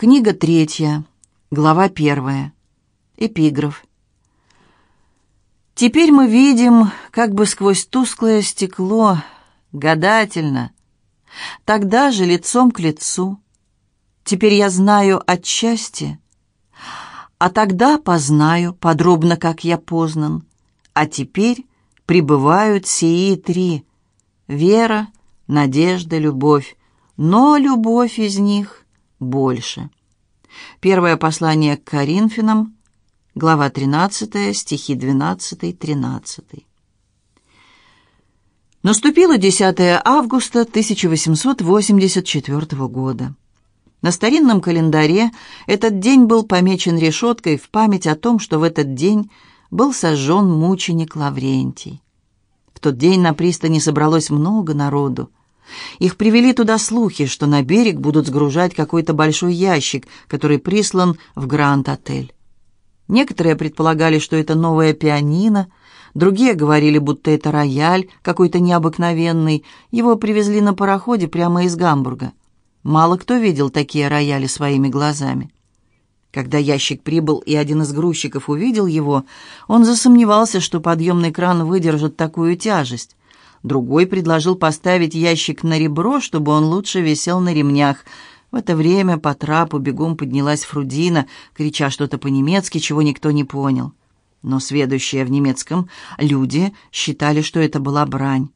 Книга третья, глава первая. Эпиграф. Теперь мы видим, как бы сквозь тусклое стекло, гадательно, тогда же лицом к лицу. Теперь я знаю отчасти, а тогда познаю подробно, как я познан. А теперь пребывают сии три — вера, надежда, любовь, но любовь из них больше. Первое послание к Коринфянам, глава 13, стихи 12-13. Наступило 10 августа 1884 года. На старинном календаре этот день был помечен решеткой в память о том, что в этот день был сожжен мученик Лаврентий. В тот день на пристани собралось много народу. Их привели туда слухи, что на берег будут сгружать какой-то большой ящик, который прислан в Гранд-отель. Некоторые предполагали, что это новая пианино, другие говорили, будто это рояль какой-то необыкновенный, его привезли на пароходе прямо из Гамбурга. Мало кто видел такие рояли своими глазами. Когда ящик прибыл и один из грузчиков увидел его, он засомневался, что подъемный кран выдержит такую тяжесть. Другой предложил поставить ящик на ребро, чтобы он лучше висел на ремнях. В это время по трапу бегом поднялась Фрудина, крича что-то по-немецки, чего никто не понял. Но сведущие в немецком люди считали, что это была брань.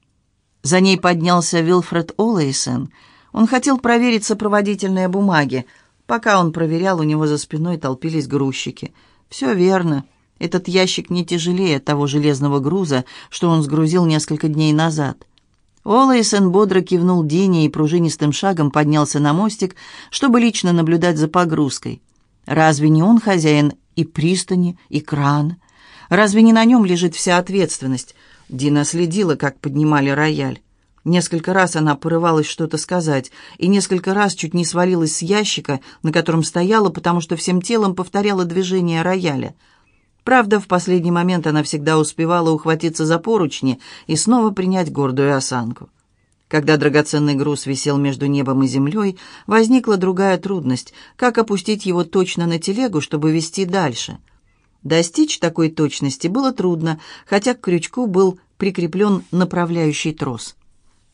За ней поднялся Вилфред Олэйсен. Он хотел проверить сопроводительные бумаги. Пока он проверял, у него за спиной толпились грузчики. «Все верно. Этот ящик не тяжелее того железного груза, что он сгрузил несколько дней назад. Олэйсон бодро кивнул Дине и пружинистым шагом поднялся на мостик, чтобы лично наблюдать за погрузкой. Разве не он хозяин и пристани, и кран? Разве не на нем лежит вся ответственность? Дина следила, как поднимали рояль. Несколько раз она порывалась что-то сказать, и несколько раз чуть не свалилась с ящика, на котором стояла, потому что всем телом повторяла движение рояля — Правда, в последний момент она всегда успевала ухватиться за поручни и снова принять гордую осанку. Когда драгоценный груз висел между небом и землей, возникла другая трудность – как опустить его точно на телегу, чтобы вести дальше. Достичь такой точности было трудно, хотя к крючку был прикреплен направляющий трос.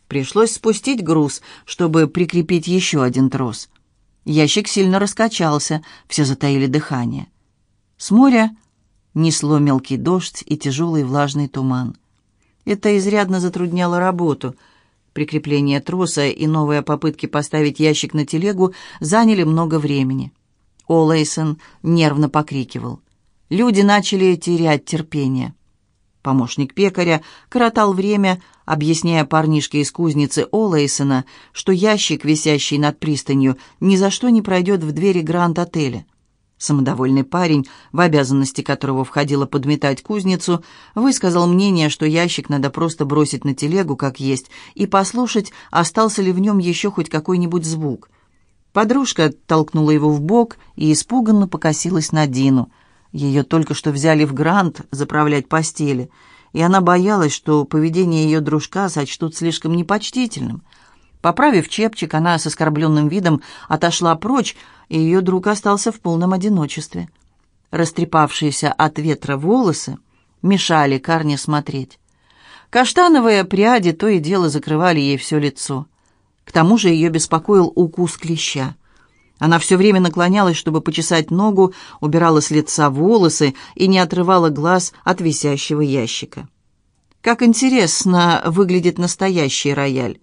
Пришлось спустить груз, чтобы прикрепить еще один трос. Ящик сильно раскачался, все затаили дыхание. С моря несло мелкий дождь и тяжелый влажный туман. Это изрядно затрудняло работу. Прикрепление троса и новые попытки поставить ящик на телегу заняли много времени. Олэйсон нервно покрикивал. Люди начали терять терпение. Помощник пекаря коротал время, объясняя парнишке из кузницы Олэйсона, что ящик, висящий над пристанью, ни за что не пройдет в двери Гранд-отеля. Самодовольный парень, в обязанности которого входило подметать кузницу, высказал мнение, что ящик надо просто бросить на телегу, как есть, и послушать, остался ли в нем еще хоть какой-нибудь звук. Подружка толкнула его в бок и испуганно покосилась на Дину. Ее только что взяли в грант заправлять постели, и она боялась, что поведение ее дружка сочтут слишком непочтительным. Поправив чепчик, она с оскорбленным видом отошла прочь, и ее друг остался в полном одиночестве. Растрепавшиеся от ветра волосы мешали Карне смотреть. Каштановые пряди то и дело закрывали ей все лицо. К тому же ее беспокоил укус клеща. Она все время наклонялась, чтобы почесать ногу, убирала с лица волосы и не отрывала глаз от висящего ящика. Как интересно выглядит настоящий рояль.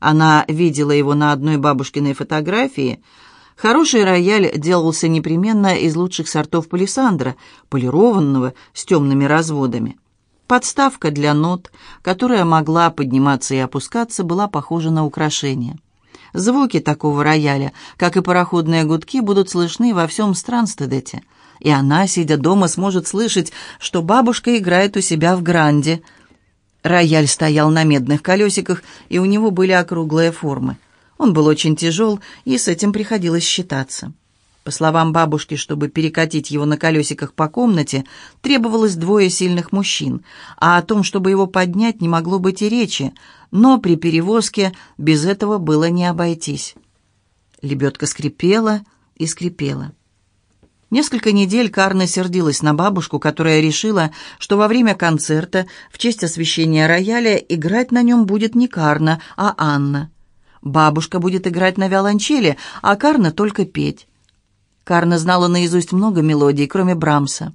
Она видела его на одной бабушкиной фотографии. Хороший рояль делался непременно из лучших сортов палисандра, полированного, с темными разводами. Подставка для нот, которая могла подниматься и опускаться, была похожа на украшение. Звуки такого рояля, как и пароходные гудки, будут слышны во всем Странстедете. И она, сидя дома, сможет слышать, что бабушка играет у себя в гранде – Рояль стоял на медных колесиках, и у него были округлые формы. Он был очень тяжел, и с этим приходилось считаться. По словам бабушки, чтобы перекатить его на колесиках по комнате, требовалось двое сильных мужчин, а о том, чтобы его поднять, не могло быть и речи, но при перевозке без этого было не обойтись. Лебедка скрипела, и скрипела. Несколько недель Карна сердилась на бабушку, которая решила, что во время концерта в честь освящения рояля играть на нем будет не Карна, а Анна. Бабушка будет играть на виолончели, а Карна только петь. Карна знала наизусть много мелодий, кроме Брамса.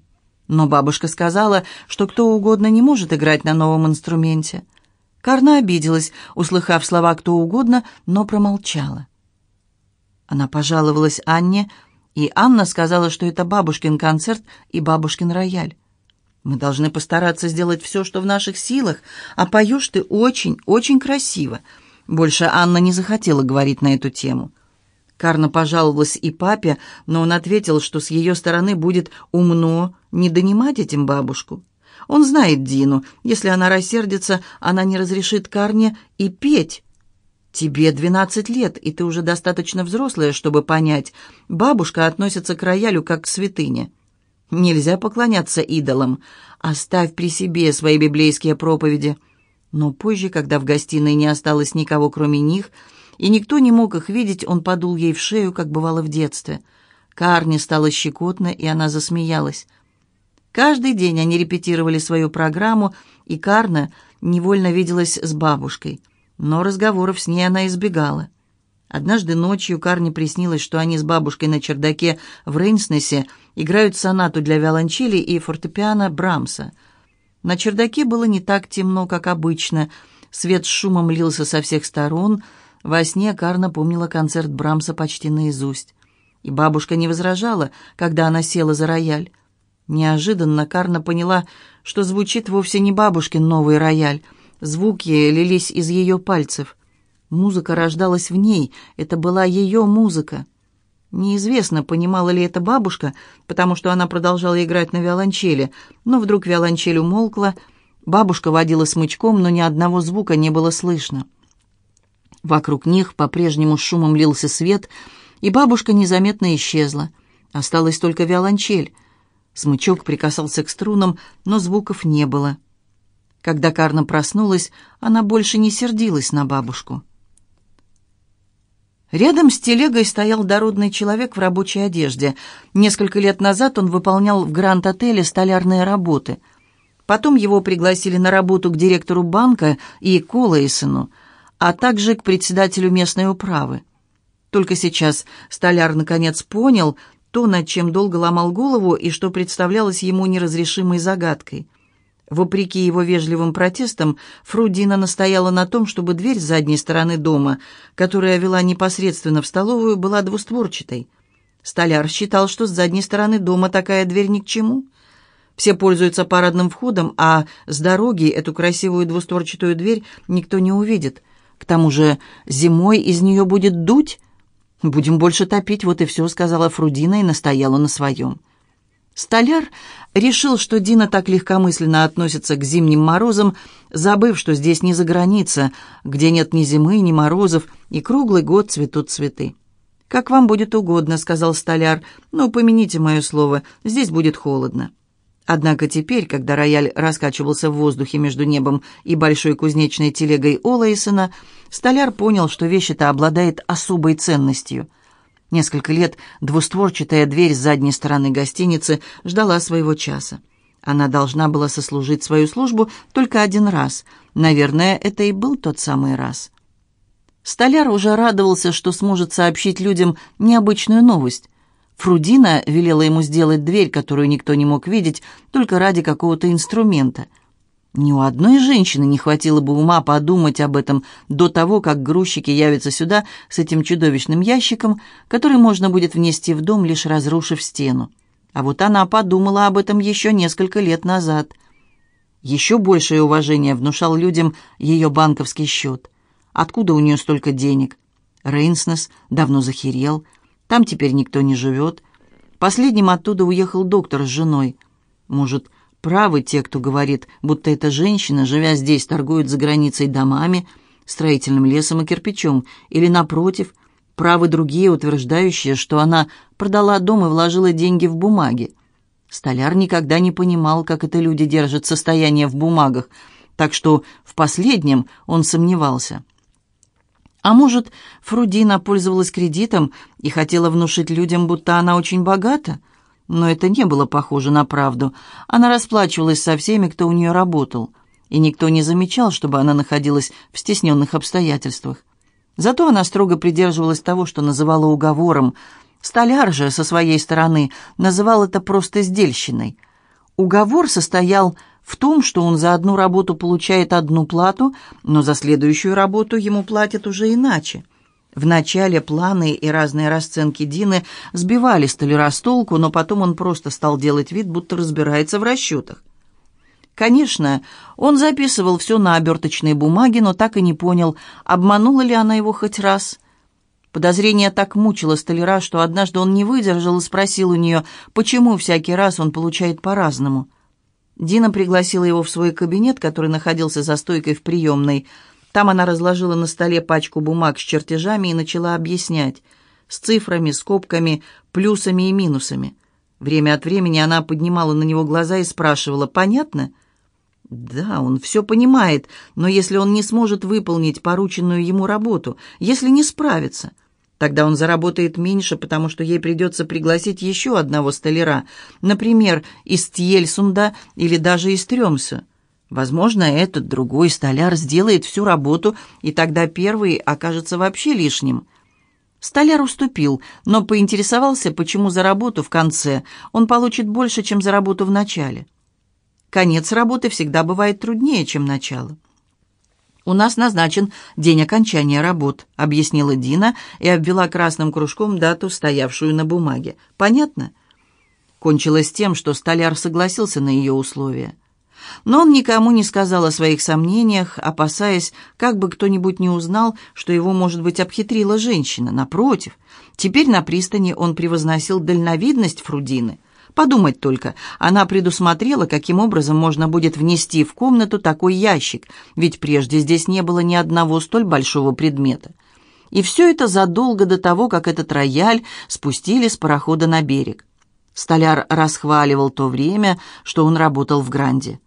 Но бабушка сказала, что кто угодно не может играть на новом инструменте. Карна обиделась, услыхав слова «кто угодно», но промолчала. Она пожаловалась Анне, и Анна сказала, что это бабушкин концерт и бабушкин рояль. Мы должны постараться сделать все, что в наших силах, а поешь ты очень, очень красиво. Больше Анна не захотела говорить на эту тему. Карна пожаловалась и папе, но он ответил, что с ее стороны будет умно не донимать этим бабушку. Он знает Дину. Если она рассердится, она не разрешит Карне и петь. Тебе двенадцать лет, и ты уже достаточно взрослая, чтобы понять. Бабушка относится к роялю как к святыне. Нельзя поклоняться идолам. Оставь при себе свои библейские проповеди. Но позже, когда в гостиной не осталось никого, кроме них, и никто не мог их видеть, он подул ей в шею, как бывало в детстве. Карне стало щекотно, и она засмеялась. Каждый день они репетировали свою программу, и Карна невольно виделась с бабушкой – но разговоров с ней она избегала. Однажды ночью Карне приснилось, что они с бабушкой на чердаке в Рейнснесе играют сонату для виолончели и фортепиано Брамса. На чердаке было не так темно, как обычно. Свет с шумом лился со всех сторон. Во сне Карна помнила концерт Брамса почти наизусть. И бабушка не возражала, когда она села за рояль. Неожиданно Карна поняла, что звучит вовсе не бабушкин новый рояль — Звуки лились из ее пальцев. Музыка рождалась в ней, это была ее музыка. Неизвестно, понимала ли это бабушка, потому что она продолжала играть на виолончели, но вдруг виолончель умолкла, бабушка водила смычком, но ни одного звука не было слышно. Вокруг них по-прежнему шумом лился свет, и бабушка незаметно исчезла. Осталась только виолончель. Смычок прикасался к струнам, но звуков не было. Когда Карна проснулась, она больше не сердилась на бабушку. Рядом с телегой стоял дородный человек в рабочей одежде. Несколько лет назад он выполнял в Гранд-отеле столярные работы. Потом его пригласили на работу к директору банка и Колэйсону, а также к председателю местной управы. Только сейчас столяр наконец понял то, над чем долго ломал голову и что представлялось ему неразрешимой загадкой. Вопреки его вежливым протестам, Фрудина настояла на том, чтобы дверь с задней стороны дома, которая вела непосредственно в столовую, была двустворчатой. Столяр считал, что с задней стороны дома такая дверь ни к чему. Все пользуются парадным входом, а с дороги эту красивую двустворчатую дверь никто не увидит. К тому же зимой из нее будет дуть. «Будем больше топить, вот и все», — сказала Фрудина и настояла на своем. Столяр решил, что Дина так легкомысленно относится к зимним морозам, забыв, что здесь не за граница, где нет ни зимы, ни морозов, и круглый год цветут цветы. «Как вам будет угодно», — сказал столяр, — «но помяните мое слово, здесь будет холодно». Однако теперь, когда рояль раскачивался в воздухе между небом и большой кузнечной телегой Олэйсона, столяр понял, что вещь эта обладает особой ценностью — Несколько лет двустворчатая дверь с задней стороны гостиницы ждала своего часа. Она должна была сослужить свою службу только один раз. Наверное, это и был тот самый раз. Столяр уже радовался, что сможет сообщить людям необычную новость. Фрудина велела ему сделать дверь, которую никто не мог видеть, только ради какого-то инструмента — ни у одной женщины не хватило бы ума подумать об этом до того, как грузчики явятся сюда с этим чудовищным ящиком, который можно будет внести в дом, лишь разрушив стену. А вот она подумала об этом еще несколько лет назад. Еще большее уважение внушал людям ее банковский счет. Откуда у нее столько денег? Рейнснес давно захерел. Там теперь никто не живет. Последним оттуда уехал доктор с женой. Может, Правы те, кто говорит, будто эта женщина, живя здесь, торгует за границей домами, строительным лесом и кирпичом, или, напротив, правы другие, утверждающие, что она продала дом и вложила деньги в бумаги. Столяр никогда не понимал, как это люди держат состояние в бумагах, так что в последнем он сомневался. А может, Фрудина пользовалась кредитом и хотела внушить людям, будто она очень богата? Но это не было похоже на правду. Она расплачивалась со всеми, кто у нее работал. И никто не замечал, чтобы она находилась в стесненных обстоятельствах. Зато она строго придерживалась того, что называла уговором. Столяр же, со своей стороны, называл это просто сдельщиной. Уговор состоял в том, что он за одну работу получает одну плату, но за следующую работу ему платят уже иначе. Вначале планы и разные расценки Дины сбивали столяра с толку, но потом он просто стал делать вид, будто разбирается в расчетах. Конечно, он записывал все на оберточной бумаге, но так и не понял, обманула ли она его хоть раз. Подозрение так мучило столяра, что однажды он не выдержал и спросил у нее, почему всякий раз он получает по-разному. Дина пригласила его в свой кабинет, который находился за стойкой в приемной. Там она разложила на столе пачку бумаг с чертежами и начала объяснять. С цифрами, скобками, плюсами и минусами. Время от времени она поднимала на него глаза и спрашивала «Понятно?» Да, он все понимает, но если он не сможет выполнить порученную ему работу, если не справится, Тогда он заработает меньше, потому что ей придется пригласить еще одного столяра, например, из Тьельсунда или даже из Трёмса. Возможно, этот другой столяр сделает всю работу, и тогда первый окажется вообще лишним. Столяр уступил, но поинтересовался, почему за работу в конце он получит больше, чем за работу в начале. Конец работы всегда бывает труднее, чем начало. «У нас назначен день окончания работ», — объяснила Дина и обвела красным кружком дату, стоявшую на бумаге. «Понятно?» Кончилось тем, что столяр согласился на ее условия. Но он никому не сказал о своих сомнениях, опасаясь, как бы кто-нибудь не узнал, что его, может быть, обхитрила женщина. Напротив, теперь на пристани он превозносил дальновидность Фрудины — Подумать только, она предусмотрела, каким образом можно будет внести в комнату такой ящик, ведь прежде здесь не было ни одного столь большого предмета. И все это задолго до того, как этот рояль спустили с парохода на берег. Столяр расхваливал то время, что он работал в Гранде.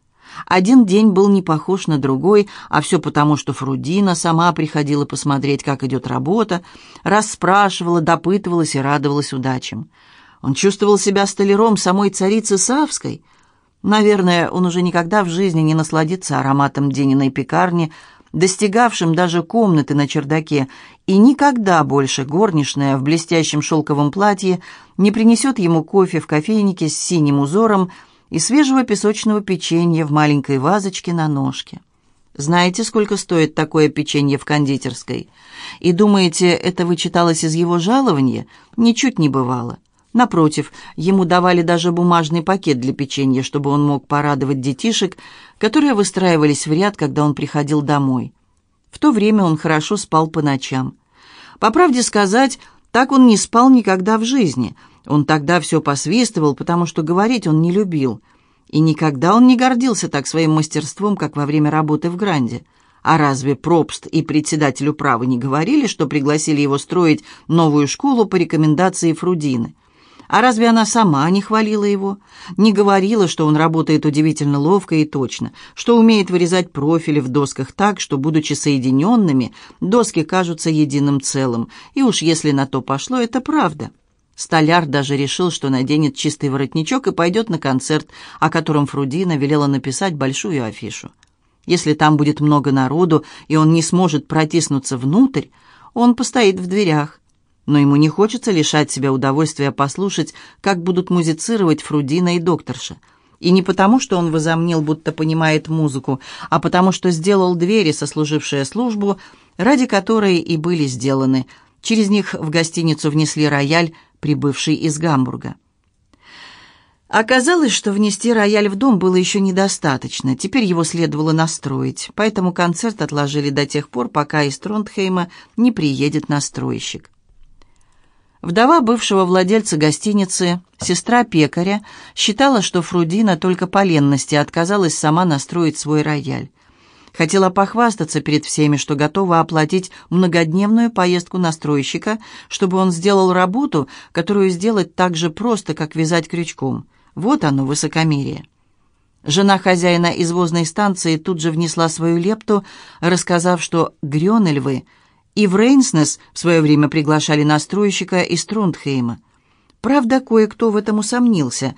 Один день был не похож на другой, а все потому, что Фрудина сама приходила посмотреть, как идет работа, расспрашивала, допытывалась и радовалась удачам. Он чувствовал себя столяром самой царицы Савской. Наверное, он уже никогда в жизни не насладится ароматом Дениной пекарни, достигавшим даже комнаты на чердаке, и никогда больше горничная в блестящем шелковом платье не принесет ему кофе в кофейнике с синим узором и свежего песочного печенья в маленькой вазочке на ножке. Знаете, сколько стоит такое печенье в кондитерской? И думаете, это вычиталось из его жалования? Ничуть не бывало. Напротив, ему давали даже бумажный пакет для печенья, чтобы он мог порадовать детишек, которые выстраивались в ряд, когда он приходил домой. В то время он хорошо спал по ночам. По правде сказать, так он не спал никогда в жизни. Он тогда все посвистывал, потому что говорить он не любил. И никогда он не гордился так своим мастерством, как во время работы в Гранде. А разве Пробст и председатель управы не говорили, что пригласили его строить новую школу по рекомендации Фрудины? А разве она сама не хвалила его? Не говорила, что он работает удивительно ловко и точно, что умеет вырезать профили в досках так, что, будучи соединенными, доски кажутся единым целым. И уж если на то пошло, это правда. Столяр даже решил, что наденет чистый воротничок и пойдет на концерт, о котором Фрудина велела написать большую афишу. Если там будет много народу, и он не сможет протиснуться внутрь, он постоит в дверях но ему не хочется лишать себя удовольствия послушать, как будут музицировать Фрудина и докторша. И не потому, что он возомнил, будто понимает музыку, а потому, что сделал двери, сослужившие службу, ради которой и были сделаны. Через них в гостиницу внесли рояль, прибывший из Гамбурга. Оказалось, что внести рояль в дом было еще недостаточно, теперь его следовало настроить, поэтому концерт отложили до тех пор, пока из Тронтхейма не приедет настройщик. Вдова бывшего владельца гостиницы, сестра пекаря, считала, что Фрудина только по ленности отказалась сама настроить свой рояль. Хотела похвастаться перед всеми, что готова оплатить многодневную поездку настройщика, чтобы он сделал работу, которую сделать так же просто, как вязать крючком. Вот оно, высокомерие. Жена хозяина извозной станции тут же внесла свою лепту, рассказав, что Грёнельвы И в Рейнснес в свое время приглашали настройщика из Трундхейма. Правда, кое-кто в этом усомнился.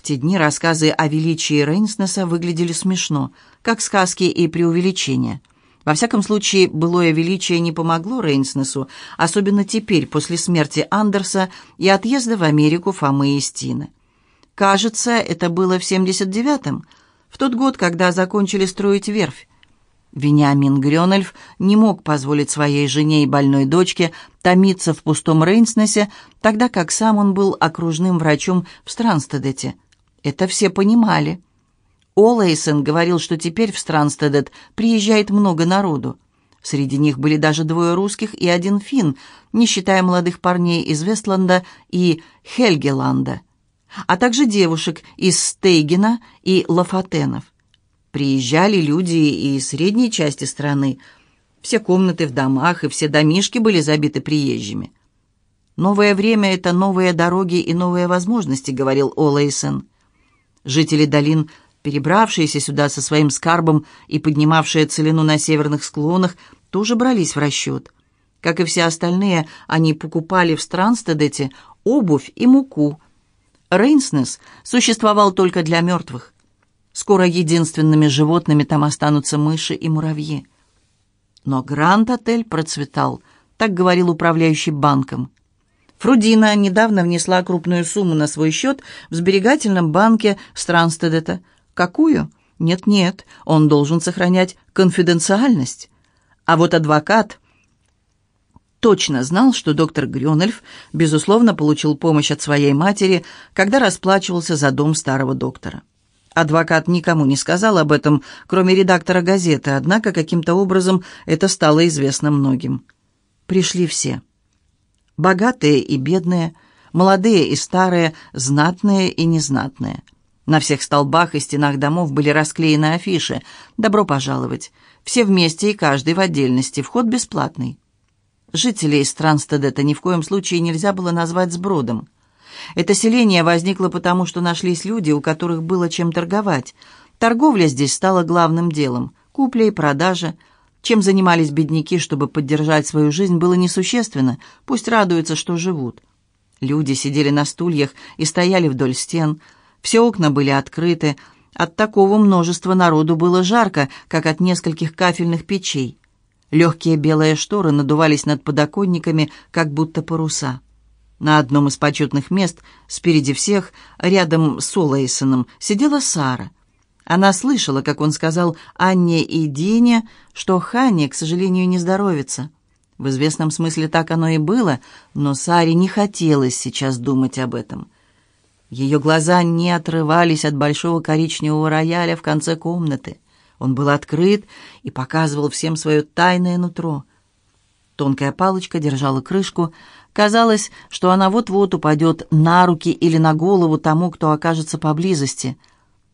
В те дни рассказы о величии Рейнснеса выглядели смешно, как сказки и преувеличения. Во всяком случае, былое величие не помогло Рейнснесу, особенно теперь, после смерти Андерса и отъезда в Америку Фомы и Стины. Кажется, это было в 79-м, в тот год, когда закончили строить верфь. Вениамин Грёнольф не мог позволить своей жене и больной дочке томиться в пустом Рейнснесе, тогда как сам он был окружным врачом в Странстедете. Это все понимали. Олэйсон говорил, что теперь в Странстедет приезжает много народу. Среди них были даже двое русских и один фин, не считая молодых парней из Вестланда и Хельгеланда, а также девушек из Стейгена и Лафатенов. Приезжали люди и из средней части страны. Все комнаты в домах и все домишки были забиты приезжими. «Новое время — это новые дороги и новые возможности», — говорил Олэйсон. Жители долин перебравшиеся сюда со своим скарбом и поднимавшие целину на северных склонах, тоже брались в расчет. Как и все остальные, они покупали в Странстедете обувь и муку. Рейнснес существовал только для мертвых. Скоро единственными животными там останутся мыши и муравьи. Но Гранд-отель процветал, так говорил управляющий банком. Фрудина недавно внесла крупную сумму на свой счет в сберегательном банке Странстедета – Какую? Нет-нет, он должен сохранять конфиденциальность. А вот адвокат точно знал, что доктор Грюнельф, безусловно, получил помощь от своей матери, когда расплачивался за дом старого доктора. Адвокат никому не сказал об этом, кроме редактора газеты, однако каким-то образом это стало известно многим. Пришли все. Богатые и бедные, молодые и старые, знатные и незнатные – на всех столбах и стенах домов были расклеены афиши «Добро пожаловать!» Все вместе и каждый в отдельности. Вход бесплатный. Жителей Странстедета ни в коем случае нельзя было назвать сбродом. Это селение возникло потому, что нашлись люди, у которых было чем торговать. Торговля здесь стала главным делом. Купля и продажа. Чем занимались бедняки, чтобы поддержать свою жизнь, было несущественно. Пусть радуются, что живут. Люди сидели на стульях и стояли вдоль стен – все окна были открыты. От такого множества народу было жарко, как от нескольких кафельных печей. Легкие белые шторы надувались над подоконниками, как будто паруса. На одном из почетных мест, спереди всех, рядом с Олэйсоном, сидела Сара. Она слышала, как он сказал Анне и Дине, что Ханне, к сожалению, не здоровится. В известном смысле так оно и было, но Саре не хотелось сейчас думать об этом. Ее глаза не отрывались от большого коричневого рояля в конце комнаты. Он был открыт и показывал всем свое тайное нутро. Тонкая палочка держала крышку. Казалось, что она вот-вот упадет на руки или на голову тому, кто окажется поблизости.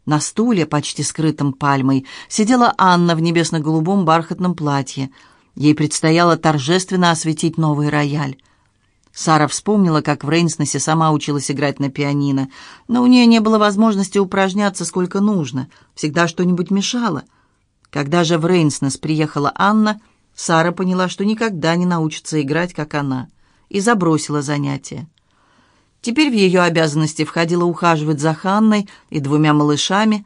На стуле, почти скрытом пальмой, сидела Анна в небесно-голубом бархатном платье. Ей предстояло торжественно осветить новый рояль. Сара вспомнила, как в Рейнснесе сама училась играть на пианино, но у нее не было возможности упражняться сколько нужно, всегда что-нибудь мешало. Когда же в Рейнснес приехала Анна, Сара поняла, что никогда не научится играть, как она, и забросила занятия. Теперь в ее обязанности входило ухаживать за Ханной и двумя малышами.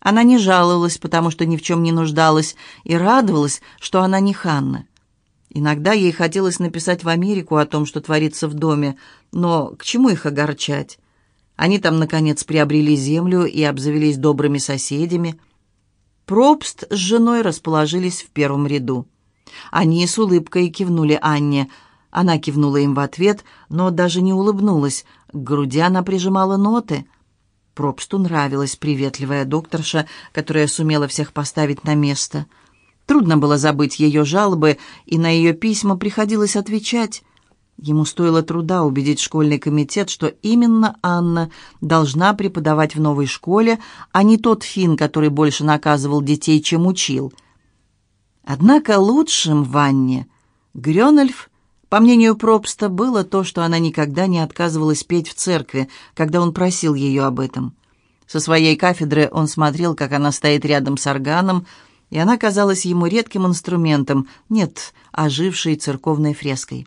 Она не жаловалась, потому что ни в чем не нуждалась, и радовалась, что она не Ханна. Иногда ей хотелось написать в Америку о том, что творится в доме, но к чему их огорчать? Они там, наконец, приобрели землю и обзавелись добрыми соседями. Пробст с женой расположились в первом ряду. Они с улыбкой кивнули Анне. Она кивнула им в ответ, но даже не улыбнулась. К груди она прижимала ноты. Пробсту нравилась приветливая докторша, которая сумела всех поставить на место — Трудно было забыть ее жалобы, и на ее письма приходилось отвечать. Ему стоило труда убедить школьный комитет, что именно Анна должна преподавать в новой школе, а не тот фин, который больше наказывал детей, чем учил. Однако лучшим в Анне Грёнольф, по мнению Пробста, было то, что она никогда не отказывалась петь в церкви, когда он просил ее об этом. Со своей кафедры он смотрел, как она стоит рядом с органом, и она казалась ему редким инструментом, нет, ожившей церковной фреской.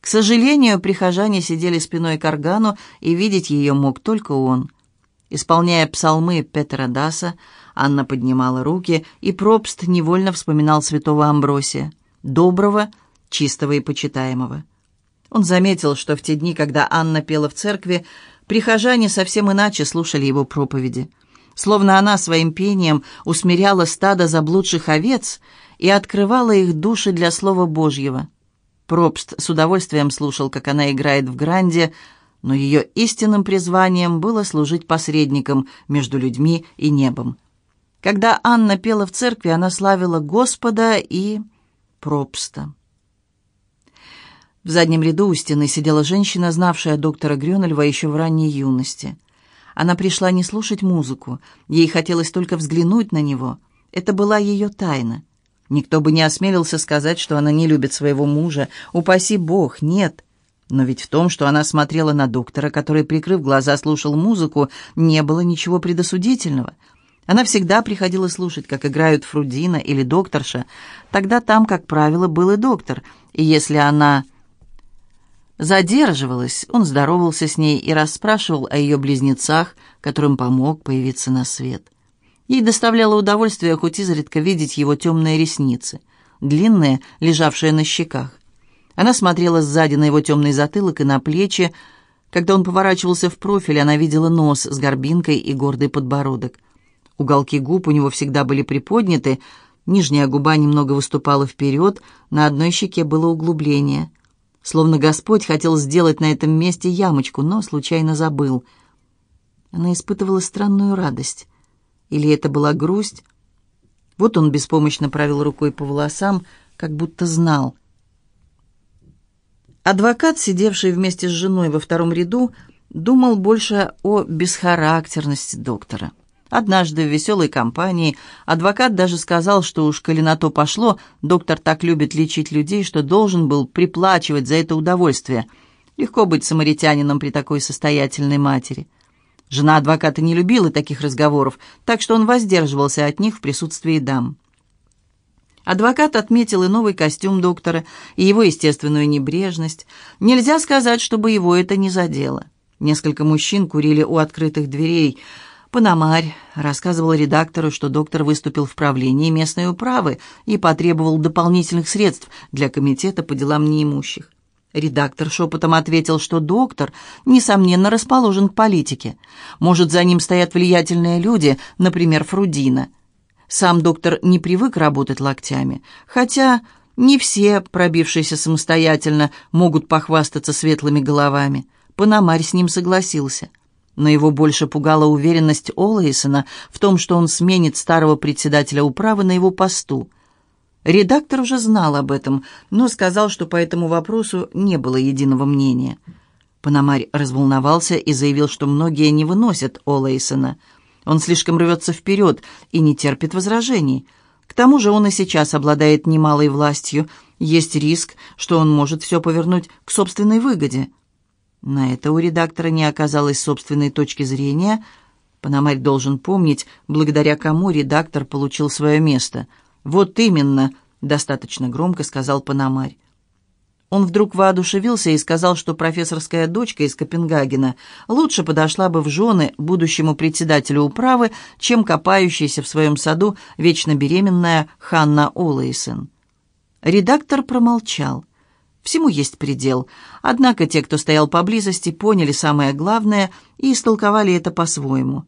К сожалению, прихожане сидели спиной к органу, и видеть ее мог только он. Исполняя псалмы Петра Даса, Анна поднимала руки, и Пробст невольно вспоминал святого Амбросия, доброго, чистого и почитаемого. Он заметил, что в те дни, когда Анна пела в церкви, прихожане совсем иначе слушали его проповеди. Словно она своим пением усмиряла стадо заблудших овец и открывала их души для Слова Божьего. Пробст с удовольствием слушал, как она играет в гранде, но ее истинным призванием было служить посредником между людьми и небом. Когда Анна пела в церкви, она славила Господа и Пробста. В заднем ряду у стены сидела женщина, знавшая доктора Грёнельва еще в ранней юности. Она пришла не слушать музыку, ей хотелось только взглянуть на него. Это была ее тайна. Никто бы не осмелился сказать, что она не любит своего мужа. Упаси Бог, нет. Но ведь в том, что она смотрела на доктора, который, прикрыв глаза, слушал музыку, не было ничего предосудительного. Она всегда приходила слушать, как играют Фрудина или докторша. Тогда там, как правило, был и доктор. И если она задерживалась, он здоровался с ней и расспрашивал о ее близнецах, которым помог появиться на свет. Ей доставляло удовольствие хоть изредка видеть его темные ресницы, длинные, лежавшие на щеках. Она смотрела сзади на его темный затылок и на плечи. Когда он поворачивался в профиль, она видела нос с горбинкой и гордый подбородок. Уголки губ у него всегда были приподняты, нижняя губа немного выступала вперед, на одной щеке было углубление. Словно Господь хотел сделать на этом месте ямочку, но случайно забыл. Она испытывала странную радость. Или это была грусть? Вот он беспомощно провел рукой по волосам, как будто знал. Адвокат, сидевший вместе с женой во втором ряду, думал больше о бесхарактерности доктора. Однажды в веселой компании адвокат даже сказал, что уж коли на то пошло, доктор так любит лечить людей, что должен был приплачивать за это удовольствие. Легко быть самаритянином при такой состоятельной матери. Жена адвоката не любила таких разговоров, так что он воздерживался от них в присутствии дам. Адвокат отметил и новый костюм доктора, и его естественную небрежность. Нельзя сказать, чтобы его это не задело. Несколько мужчин курили у открытых дверей. Пономарь рассказывал редактору, что доктор выступил в правлении местной управы и потребовал дополнительных средств для комитета по делам неимущих. Редактор шепотом ответил, что доктор, несомненно, расположен к политике. Может, за ним стоят влиятельные люди, например, Фрудина. Сам доктор не привык работать локтями, хотя не все, пробившиеся самостоятельно, могут похвастаться светлыми головами. Пономарь с ним согласился. Но его больше пугала уверенность Олэйсона в том, что он сменит старого председателя управы на его посту – Редактор уже знал об этом, но сказал, что по этому вопросу не было единого мнения. Пономарь разволновался и заявил, что многие не выносят Олэйсона. Он слишком рвется вперед и не терпит возражений. К тому же он и сейчас обладает немалой властью. Есть риск, что он может все повернуть к собственной выгоде. На это у редактора не оказалось собственной точки зрения. Пономарь должен помнить, благодаря кому редактор получил свое место – «Вот именно», — достаточно громко сказал Панамарь. Он вдруг воодушевился и сказал, что профессорская дочка из Копенгагена лучше подошла бы в жены будущему председателю управы, чем копающаяся в своем саду вечно беременная Ханна Олэйсен. Редактор промолчал. Всему есть предел. Однако те, кто стоял поблизости, поняли самое главное и истолковали это по-своему.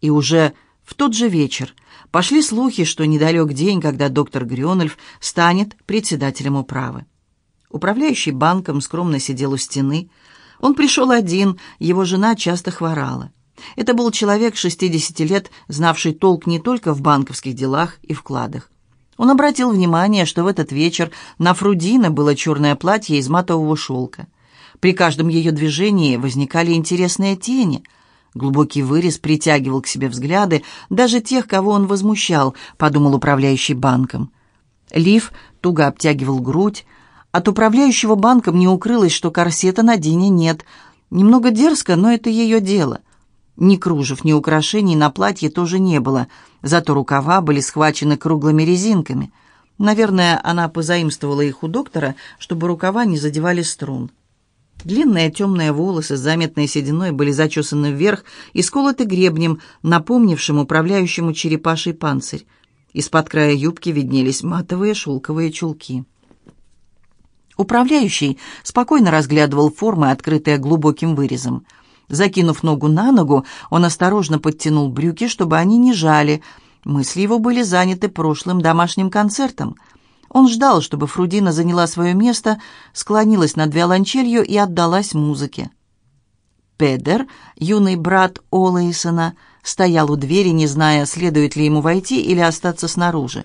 И уже в тот же вечер Пошли слухи, что недалек день, когда доктор Грёнольф станет председателем управы. Управляющий банком скромно сидел у стены. Он пришел один, его жена часто хворала. Это был человек 60 лет, знавший толк не только в банковских делах и вкладах. Он обратил внимание, что в этот вечер на Фрудина было черное платье из матового шелка. При каждом ее движении возникали интересные тени – Глубокий вырез притягивал к себе взгляды даже тех, кого он возмущал, подумал управляющий банком. Лиф туго обтягивал грудь. От управляющего банком не укрылось, что корсета на Дине нет. Немного дерзко, но это ее дело. Ни кружев, ни украшений на платье тоже не было, зато рукава были схвачены круглыми резинками. Наверное, она позаимствовала их у доктора, чтобы рукава не задевали струн. Длинные темные волосы с заметной сединой были зачесаны вверх и сколоты гребнем, напомнившим управляющему черепаший панцирь. Из-под края юбки виднелись матовые шелковые чулки. Управляющий спокойно разглядывал формы, открытые глубоким вырезом. Закинув ногу на ногу, он осторожно подтянул брюки, чтобы они не жали. Мысли его были заняты прошлым домашним концертом. Он ждал, чтобы Фрудина заняла свое место, склонилась над виолончелью и отдалась музыке. Педер, юный брат Олэйсона, стоял у двери, не зная, следует ли ему войти или остаться снаружи.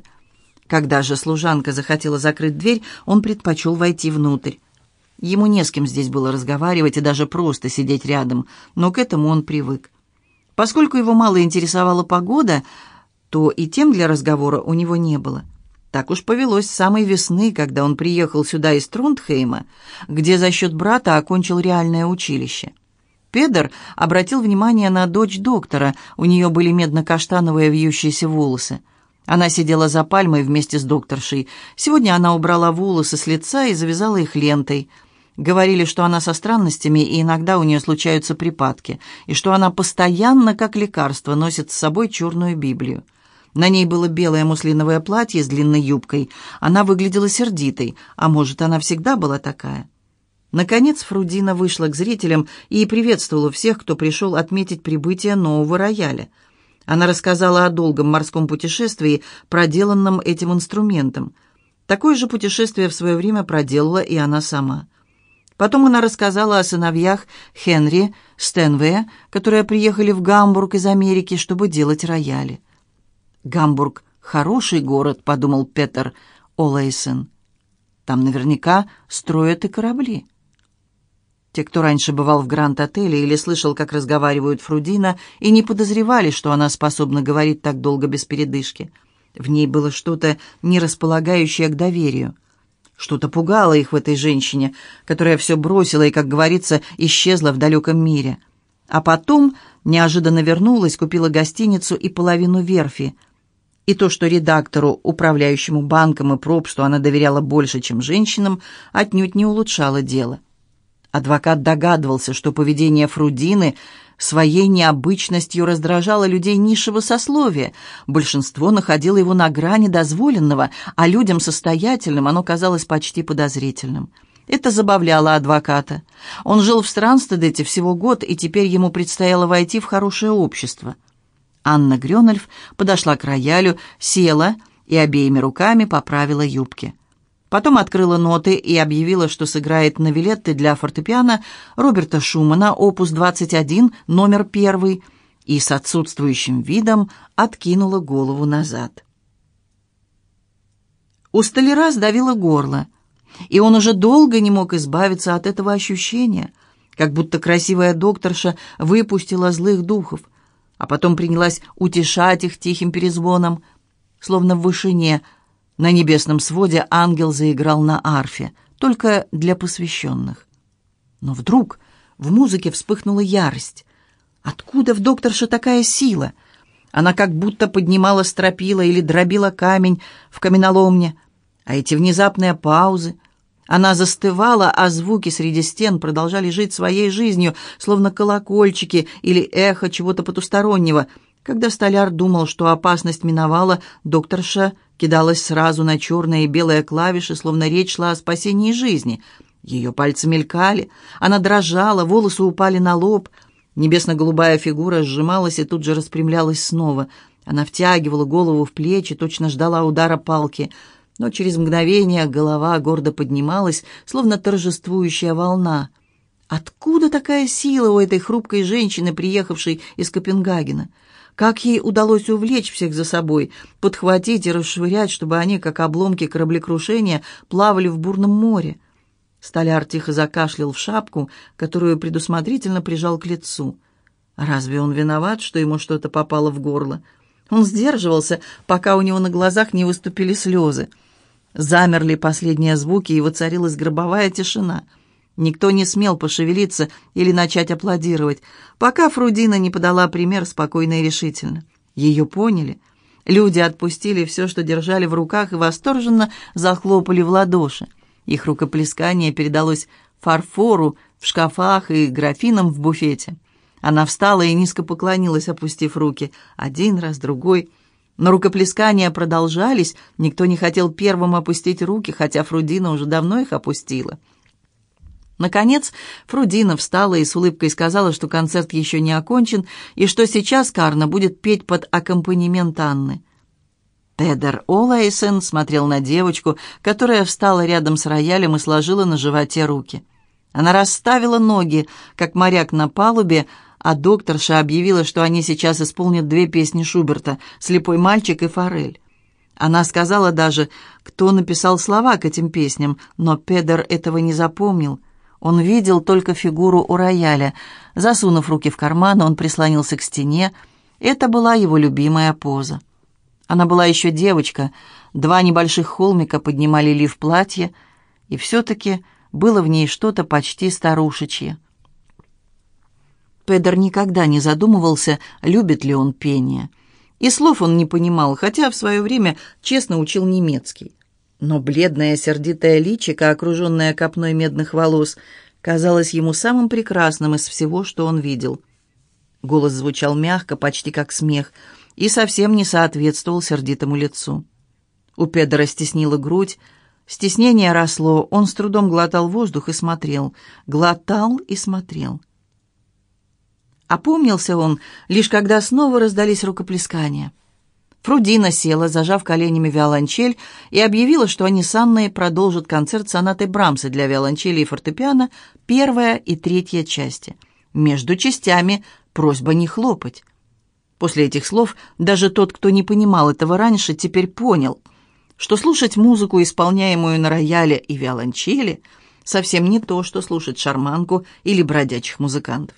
Когда же служанка захотела закрыть дверь, он предпочел войти внутрь. Ему не с кем здесь было разговаривать и даже просто сидеть рядом, но к этому он привык. Поскольку его мало интересовала погода, то и тем для разговора у него не было. Так уж повелось с самой весны, когда он приехал сюда из Трундхейма, где за счет брата окончил реальное училище. Педер обратил внимание на дочь доктора, у нее были медно-каштановые вьющиеся волосы. Она сидела за пальмой вместе с докторшей. Сегодня она убрала волосы с лица и завязала их лентой. Говорили, что она со странностями, и иногда у нее случаются припадки, и что она постоянно, как лекарство, носит с собой черную Библию. На ней было белое муслиновое платье с длинной юбкой. Она выглядела сердитой, а может, она всегда была такая. Наконец Фрудина вышла к зрителям и приветствовала всех, кто пришел отметить прибытие нового рояля – она рассказала о долгом морском путешествии, проделанном этим инструментом. Такое же путешествие в свое время проделала и она сама. Потом она рассказала о сыновьях Хенри, Стенвея, которые приехали в Гамбург из Америки, чтобы делать рояли. «Гамбург — хороший город», — подумал Петер Олейсен. «Там наверняка строят и корабли». Те, кто раньше бывал в Гранд-отеле или слышал, как разговаривают Фрудина, и не подозревали, что она способна говорить так долго без передышки. В ней было что-то, не располагающее к доверию. Что-то пугало их в этой женщине, которая все бросила и, как говорится, исчезла в далеком мире. А потом неожиданно вернулась, купила гостиницу и половину верфи. И то, что редактору, управляющему банком и проб, что она доверяла больше, чем женщинам, отнюдь не улучшало дело. Адвокат догадывался, что поведение Фрудины своей необычностью раздражало людей низшего сословия. Большинство находило его на грани дозволенного, а людям состоятельным оно казалось почти подозрительным. Это забавляло адвоката. Он жил в Странстедете всего год, и теперь ему предстояло войти в хорошее общество. Анна Грёнольф подошла к роялю, села и обеими руками поправила юбки. Потом открыла ноты и объявила, что сыграет на для фортепиано Роберта Шумана, опус 21, номер 1, и с отсутствующим видом откинула голову назад. У столяра сдавило горло, и он уже долго не мог избавиться от этого ощущения, как будто красивая докторша выпустила злых духов, а потом принялась утешать их тихим перезвоном, словно в вышине – на небесном своде ангел заиграл на арфе, только для посвященных. Но вдруг в музыке вспыхнула ярость. Откуда в докторше такая сила? Она как будто поднимала стропила или дробила камень в каменоломне. А эти внезапные паузы... Она застывала, а звуки среди стен продолжали жить своей жизнью, словно колокольчики или эхо чего-то потустороннего. Когда столяр думал, что опасность миновала, докторша кидалась сразу на черные и белые клавиши, словно речь шла о спасении жизни. Ее пальцы мелькали, она дрожала, волосы упали на лоб. Небесно-голубая фигура сжималась и тут же распрямлялась снова. Она втягивала голову в плечи, точно ждала удара палки. Но через мгновение голова гордо поднималась, словно торжествующая волна. Откуда такая сила у этой хрупкой женщины, приехавшей из Копенгагена? Как ей удалось увлечь всех за собой, подхватить и расшвырять, чтобы они, как обломки кораблекрушения, плавали в бурном море? Столяр тихо закашлял в шапку, которую предусмотрительно прижал к лицу. Разве он виноват, что ему что-то попало в горло? Он сдерживался, пока у него на глазах не выступили слезы. Замерли последние звуки, и воцарилась гробовая тишина. Никто не смел пошевелиться или начать аплодировать, пока Фрудина не подала пример спокойно и решительно. Ее поняли. Люди отпустили все, что держали в руках, и восторженно захлопали в ладоши. Их рукоплескание передалось фарфору в шкафах и графинам в буфете. Она встала и низко поклонилась, опустив руки. Один раз, другой. Но рукоплескания продолжались, никто не хотел первым опустить руки, хотя Фрудина уже давно их опустила. Наконец, Фрудина встала и с улыбкой сказала, что концерт еще не окончен, и что сейчас Карна будет петь под аккомпанемент Анны. Педер Олайсен смотрел на девочку, которая встала рядом с роялем и сложила на животе руки. Она расставила ноги, как моряк на палубе, а докторша объявила, что они сейчас исполнят две песни Шуберта «Слепой мальчик» и «Форель». Она сказала даже, кто написал слова к этим песням, но Педер этого не запомнил. Он видел только фигуру у рояля. Засунув руки в карманы, он прислонился к стене. Это была его любимая поза. Она была еще девочка. Два небольших холмика поднимали лиф платье, и все-таки было в ней что-то почти старушечье. Педер никогда не задумывался, любит ли он пение. И слов он не понимал, хотя в свое время честно учил немецкий. Но бледное сердитое личико, окруженное копной медных волос, казалось ему самым прекрасным из всего, что он видел. Голос звучал мягко, почти как смех, и совсем не соответствовал сердитому лицу. У Педера стеснила грудь, стеснение росло, он с трудом глотал воздух и смотрел, глотал и смотрел — Опомнился он, лишь когда снова раздались рукоплескания. Фрудина села, зажав коленями виолончель, и объявила, что они с Анной продолжат концерт сонаты Брамса для виолончели и фортепиано, первая и третья части. Между частями просьба не хлопать. После этих слов даже тот, кто не понимал этого раньше, теперь понял, что слушать музыку, исполняемую на рояле и виолончели, совсем не то, что слушать шарманку или бродячих музыкантов.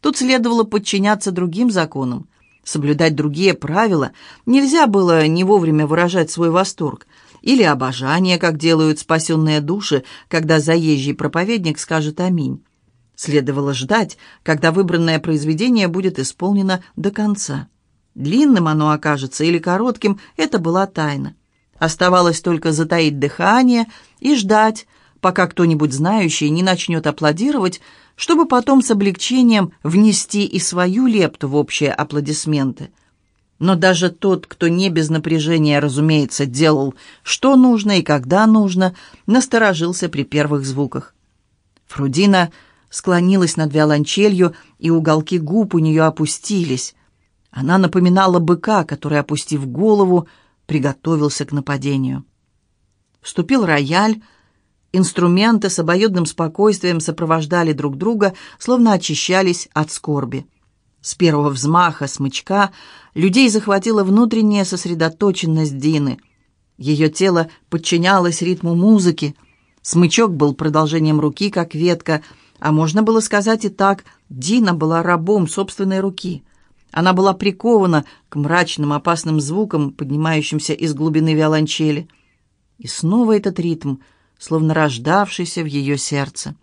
Тут следовало подчиняться другим законам, соблюдать другие правила. Нельзя было не вовремя выражать свой восторг или обожание, как делают спасенные души, когда заезжий проповедник скажет «Аминь». Следовало ждать, когда выбранное произведение будет исполнено до конца. Длинным оно окажется или коротким – это была тайна. Оставалось только затаить дыхание и ждать, пока кто-нибудь знающий не начнет аплодировать, чтобы потом с облегчением внести и свою лепту в общие аплодисменты. Но даже тот, кто не без напряжения, разумеется, делал, что нужно и когда нужно, насторожился при первых звуках. Фрудина склонилась над виолончелью, и уголки губ у нее опустились. Она напоминала быка, который, опустив голову, приготовился к нападению. Вступил рояль, Инструменты с обоюдным спокойствием сопровождали друг друга, словно очищались от скорби. С первого взмаха смычка людей захватила внутренняя сосредоточенность Дины. Ее тело подчинялось ритму музыки. Смычок был продолжением руки, как ветка, а можно было сказать и так, Дина была рабом собственной руки. Она была прикована к мрачным опасным звукам, поднимающимся из глубины виолончели. И снова этот ритм — словно рождавшийся в ее сердце.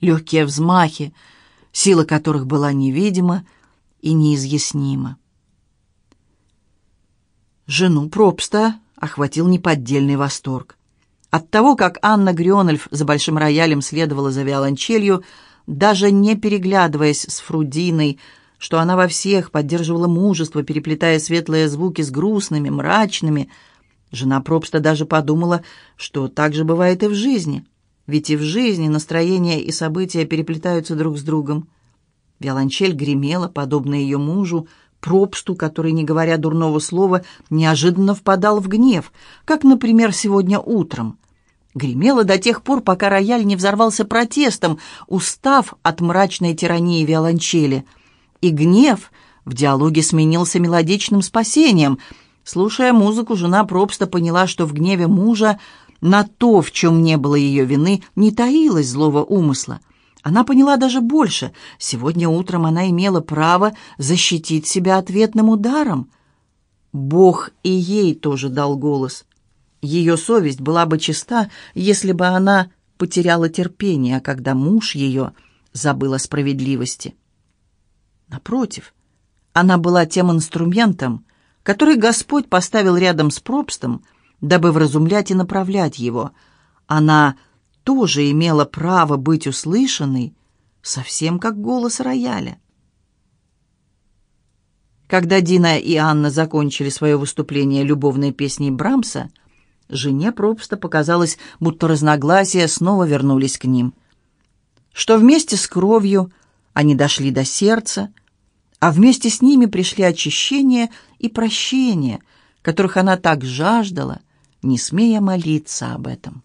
Легкие взмахи, сила которых была невидима и неизъяснима. Жену Пропста охватил неподдельный восторг. От того, как Анна Грёнольф за большим роялем следовала за виолончелью, даже не переглядываясь с Фрудиной, что она во всех поддерживала мужество, переплетая светлые звуки с грустными, мрачными, Жена Пробста даже подумала, что так же бывает и в жизни. Ведь и в жизни настроения и события переплетаются друг с другом. Виолончель гремела, подобно ее мужу, Пробсту, который, не говоря дурного слова, неожиданно впадал в гнев, как, например, сегодня утром. Гремела до тех пор, пока рояль не взорвался протестом, устав от мрачной тирании виолончели. И гнев в диалоге сменился мелодичным спасением — Слушая музыку, жена Пробста поняла, что в гневе мужа на то, в чем не было ее вины, не таилось злого умысла. Она поняла даже больше. Сегодня утром она имела право защитить себя ответным ударом. Бог и ей тоже дал голос. Ее совесть была бы чиста, если бы она потеряла терпение, когда муж ее забыл о справедливости. Напротив, она была тем инструментом, который Господь поставил рядом с пропстом, дабы вразумлять и направлять его. Она тоже имела право быть услышанной, совсем как голос рояля. Когда Дина и Анна закончили свое выступление любовной песней Брамса, жене Пробста показалось, будто разногласия снова вернулись к ним. Что вместе с кровью они дошли до сердца, а вместе с ними пришли очищение и прощение, которых она так жаждала, не смея молиться об этом.